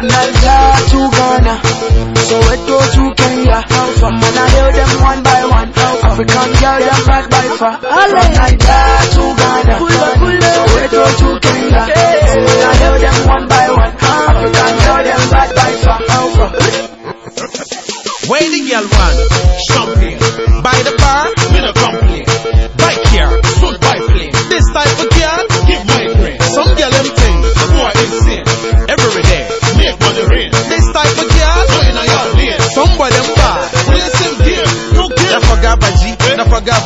From Niger to Ghana, Soweto to Kenya. From man I hail them one by one. African girl them bad by far. From Niger to Ghana, Soweto to Kenya. From man I hail them one by one. African girl them bad by far. Where the girl want? Champagne. By the bar, me no complain.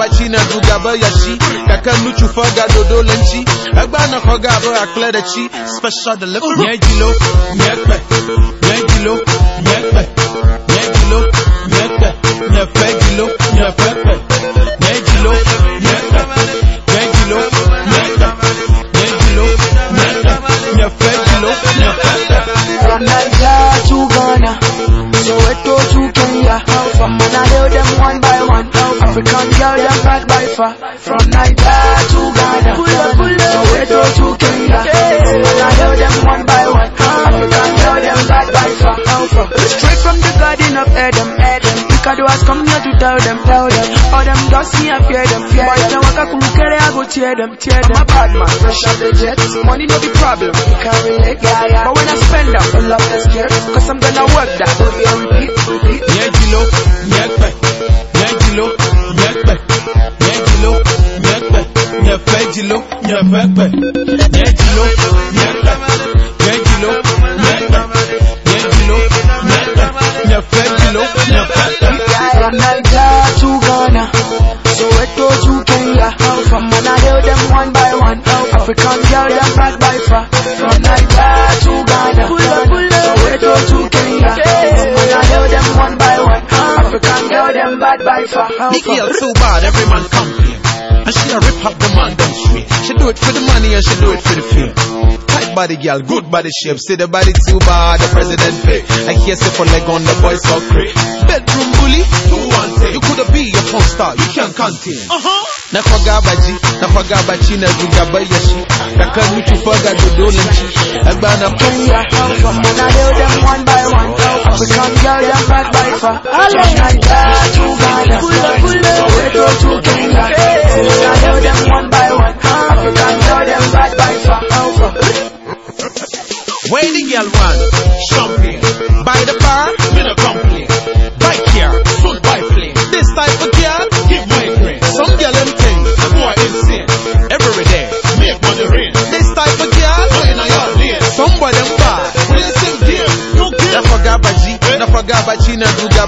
Baji na dugaba yashi. Kaka nuchu faga dodo lenchi. Agba nafaga ba akleda chi. Special delivery. Nyejilo, tell them, tell them. All them dogs me I fear them, fear them. Boys waka kumukere I go tear them, tear them. I'm a bad man, fresh out the jets. Money no be problem, you can't relate, yeah, yeah. But when I spend them, I love the scared. Cause I'm gonna work that. Will be on repeat, repeat. Nyejilo, nyekbe, nyejilo, nyekbe, nyejilo, nyekbe, nyefejilo, nyefekbe. Nyejilo, nyekbe, The girl so bad, every man complain. And she a rip up the man them straight. She do it for the money and she do it for the fame. Tight body girl, good body shape. Say the body too bad, the president pay. I hear say for leg on the boys so great. Bedroom bully, you want it. You coulda be a porn star, you can't contain. Uh-huh. Nafaga baji, nafaga bachi na dugaba yashi. Kaka nuchu faga dodo lenchi. Agba na Kenya. From man I hail them one by one. African girl them bad by far. From Niger to Ghana, Soweto to Kenya.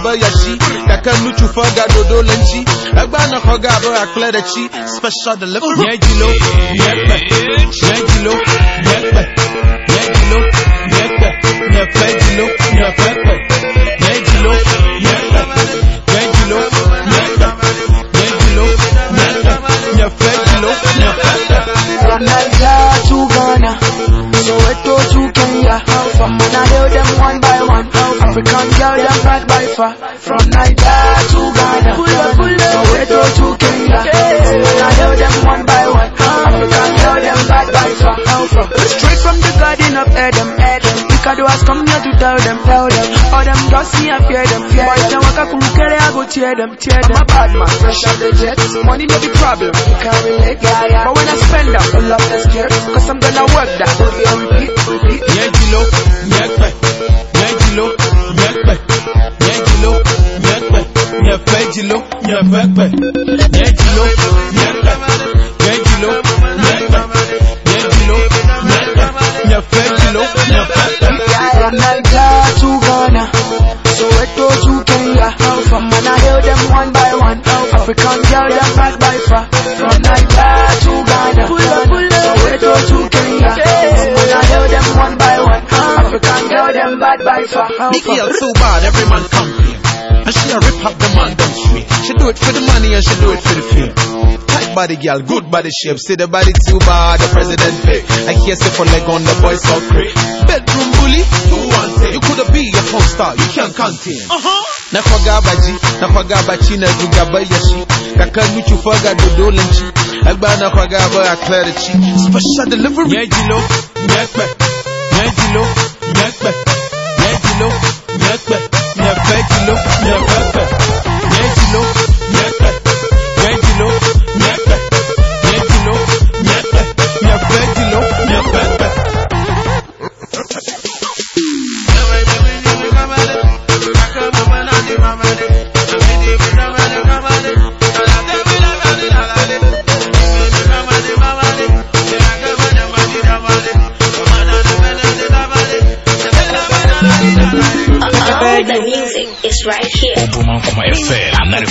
Na dugaba yashi. Kaka nuchu faga dodo lenchi. Agba na faga ba akleda chi. Special delivery. Nyejilo, nyekbe, nyejilo, nyekbe. Nyejilo, nyekbe, nyefejilo, nyefekbe. Nyejilo, African girl them bad by far. From Niger to Ghana, Soweto to Kenya. From man I hail them one by one. African girl them bad by far. Straight from the garden of Eden, Eden. Ikaduas come here to tell them, tell them. All them dogs me I fear them, fear Boys them waka kumukere I go tear them, tear them. I'm a bad man, fresh out the jets. Money no be problem, you can't relate, yeah, yeah. But when I spend them, I love the scared. Cause I'm gonna work that. Will be on repeat, repeat. Nyejilo, nyekbe, nyejilo, nyefejilo, nyefekbe. Nyejilo, nyekbe, nyejilo, nyekbe, nyejilo, nyekbe, nyefejilo, nyefekbe. From Niger to Ghana, Soweto to Kenya. From man I hail them one by one. African girl them bad by far. From Niger to Ghana, Soweto to Kenya. From man I hail them one by one. African girl them bad by far. The girl so bad, every man complain. And she a rip up the man them straight. She do it for the money and she do it for the fame. Tight body girl, good body shape. See the body too bad, the president pay. I hear say for leg on the boys so great. Bedroom bully, you want it. You coulda be a porn star, you can't contain. Uh-huh. Nafaga baji, nafaga bachi na dugaba yashi. Kaka nuchu faga dodo lenchi. Agba nafaga ba akleda chi. Special delivery. Nyejilo, nyekbe, nyejilo, nyekbe, kilo, nyekpe, nyekpe kilo, nyekpe,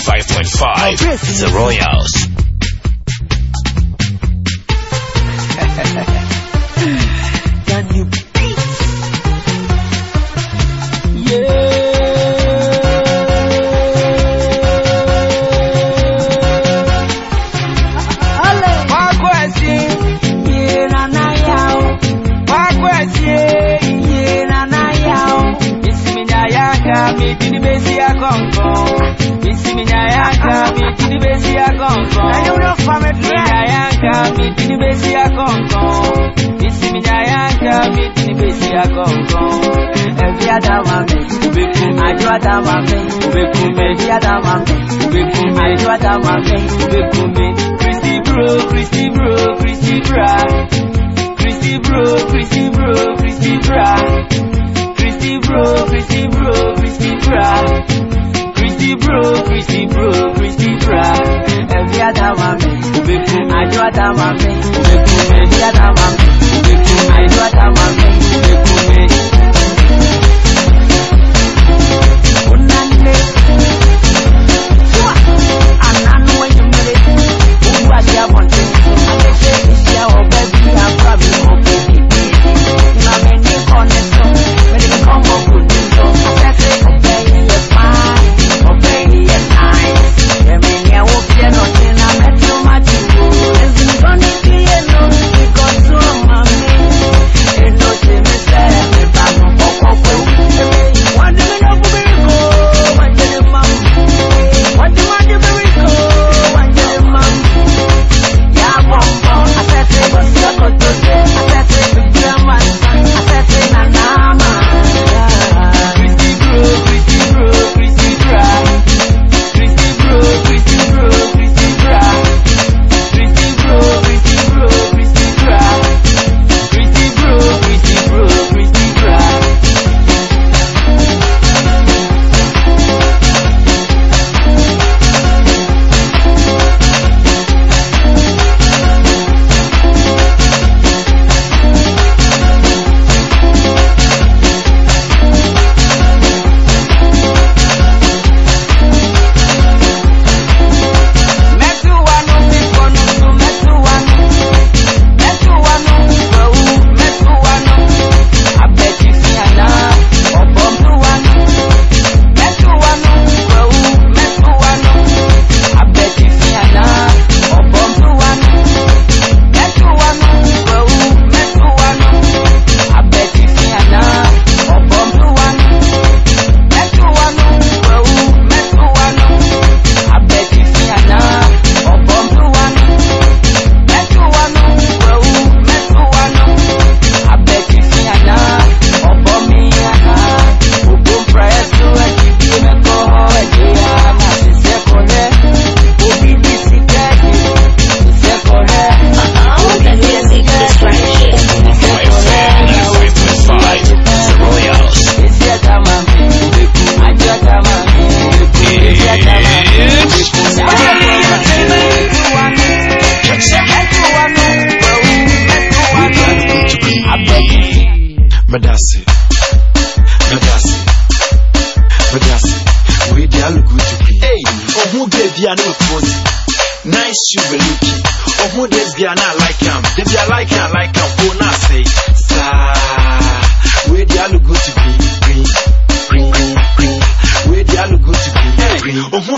95.5 The Royals. miti ni besi ya kọ̀ọ̀kan. Ìsinmi ni àyà ń jẹ́ miti ni besi ya kọ̀ọ̀kan. Ẹ̀bí Adama mi, òbí me. Àjọ Adama mi, òbí kun mi. Ẹ̀bí Adama mi, òbí kun. Àjọ Adama mi, òbí me. mi. Kristi bro, Kristi bro, Kristi bra. Kristi bro, Kristi bro, Kristi bra. Kristi bro, Kristi bro, Kristi bra. Kristi bro, Kristi bro, Kristi bra. Ẹ̀bí Adama me. Man, ubekum. Ajo other man, ubekum. Every other man, ubekum. Ajo other man, ubekum.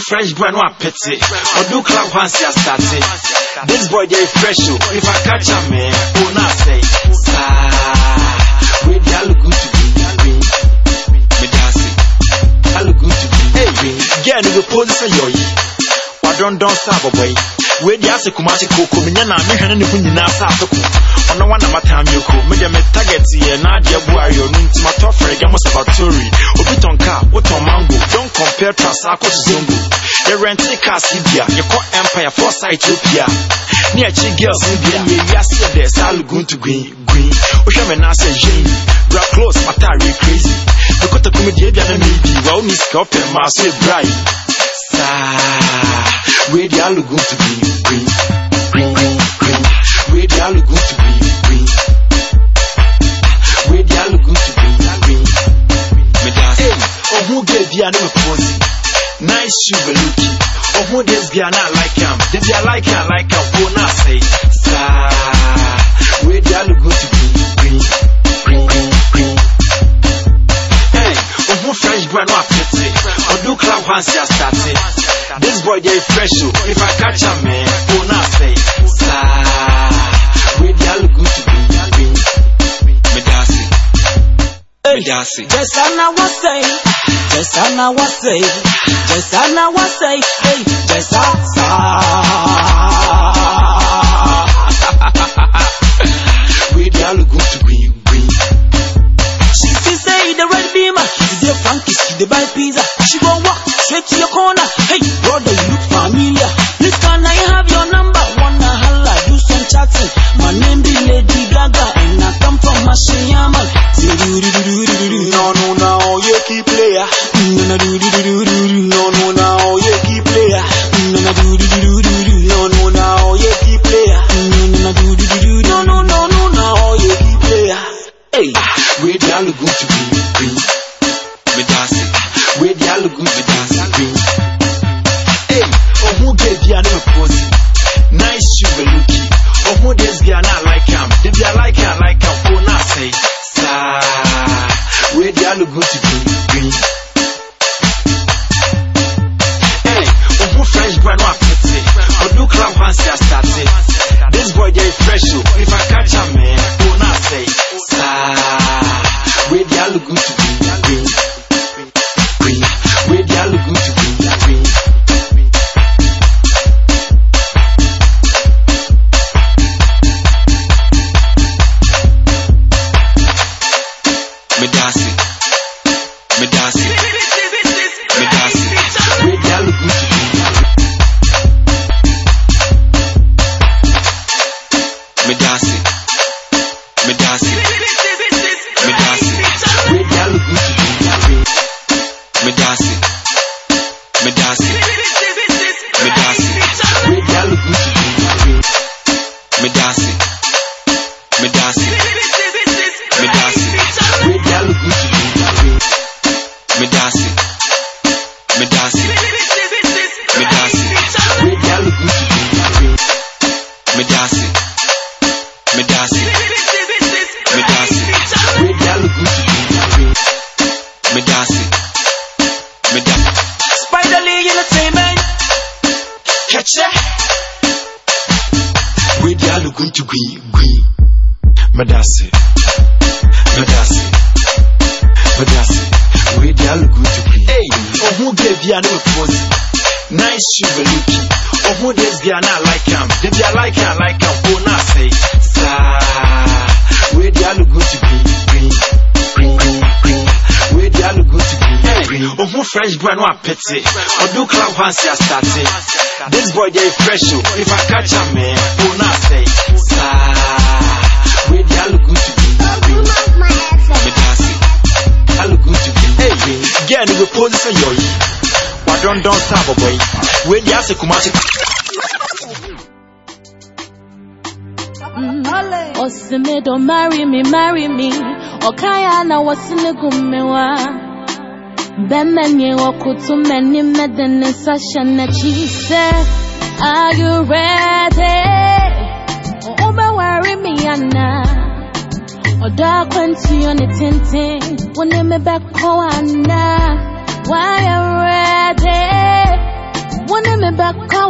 fresh brand one apete. Or do clap hands just started. This boy they fresh. Oh. If I catch a man, oh eh, now say, Sir, we they look good to be me. Me dancing. I look good to be me. Girl, you pose say yo ye. Or don't don't stop boy. We they ask kumachi koko. Me nyana me hene ne bunyi na sa atoko. Ono wana matam yoko. Me de me target ye na de abu ayo. Nuntima tofre gamo Obi Obitonka, what Petra Sako Zombo. The rented car Sibia, you call Empire Force Ethiopia. Near Chi Girls India, yes, there's all going to green, green. Oshamena says Jane, rap close, Matari crazy. The Kota Comedy, the enemy, well, Miss Copper, Marseille Bright. Where the all going to green, green, green, green, green. Where the all going to green. bia no posi nice sugar looky oh who this bia na like am the bia like am like am who na say sa we dia no go to green green green green. Hey oh who fresh brand no apete oh do clap hands ya start this boy dey fresh so if i catch am man who na say sa we dia no go to green green. Me dasi me dasi just anna was saying just I know what say, just I know what say, hey, just I wei deɛ aluguntu green green She still say the red beamer, she dey funky, she dey buy pizza, she gon' walk straight to your corner. Hey, brother, you look familiar. Bia meposi nice shoe veluki ɔho this bia na I like am de bia like am ti gui gui. Medase medase medase we dey look good to gui. Hey ohun baby i know pose nice you look. Ohun this girl na like am. Dey be like am like am. For na say sa. We dey look good to gui gui we dey look good to gui ohun fresh brand wa pete odu club hansi astarte this boy dey fresh o if i catch am eh for na say Again, we pose a yoy. Why don't don't stop boy? When you ask a kumasi. Osime don't marry me, marry me. Okaya na wasine gumewa. Bemeni wakutu meni medene sasha na chise. Are you ready? Ana. Oda kwanti on the tintin. Wone me back ko ana. Why I'm ready? Wone me back ko